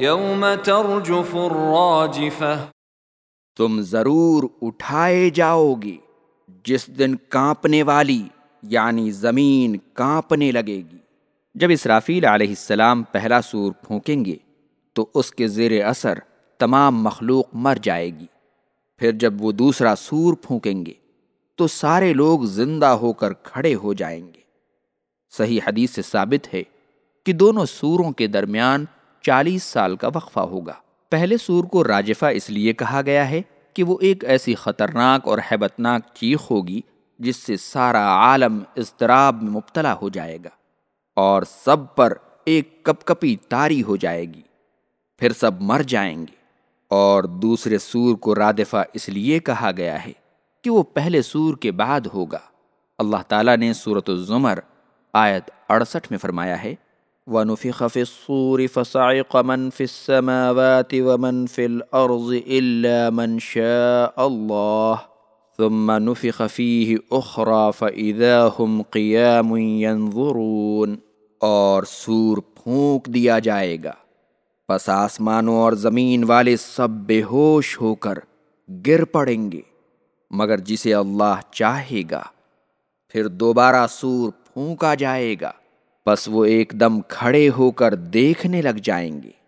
يوم ترجف الراجفة. تم ضرور اٹھائے جاؤ گے، جس دن کانپنے والی یعنی زمین کانپنے لگے گی۔ جب اسرافیل علیہ السلام پہلا سور پھونکیں گے، تو اس کے زیر اثر تمام مخلوق مر جائے گی۔ پھر جب وہ دوسرا سور پھونکیں گے، تو سارے لوگ زندہ ہو کر کھڑے ہو جائیں گے۔ صحیح حدیث سے ثابت ہے کہ دونوں سوروں کے درمیان چالیس سال کا وقفہ ہوگا۔ پہلے سور کو راجفہ اس لیے کہا گیا ہے کہ وہ ایک ایسی خطرناک اور حیبتناک چیخ ہوگی جس سے سارا عالم اضطراب میں مبتلا ہو جائے گا اور سب پر ایک کپ کپی تاری ہو جائے گی۔ پھر سب مر جائیں گے۔ اور دوسرے سور کو رادفہ اس لیے کہا گیا ہے کہ وہ پہلے سور کے بعد ہوگا۔ اللہ تعالیٰ نے صورت الزمر آیت اڑسٹھ میں فرمایا ہے وَنُفِخَ فِي الصُّورِ فَصَعِقَ مَن فِي السَّمَاوَاتِ وَمَن فِي الْأَرْضِ إِلَّا مَن شَاءَ اللَّهُ. ثُمَّ نُفِخَ فِيهِ أُخْرَى فَإِذَا هُمْ قِيَامٌ يَنظُرُونَ. اور سور پھونک دیا جائے گا۔ پس آسمانوں اور زمین والے سب بے ہوش ہو کر گر پڑیں گے۔ مگر جسے اللہ چاہے گا، پھر دوبارہ سور پھونکا جائے گا۔ پس وہ ایک دم کھڑے ہو کر دیکھنے لگ جائیں گے۔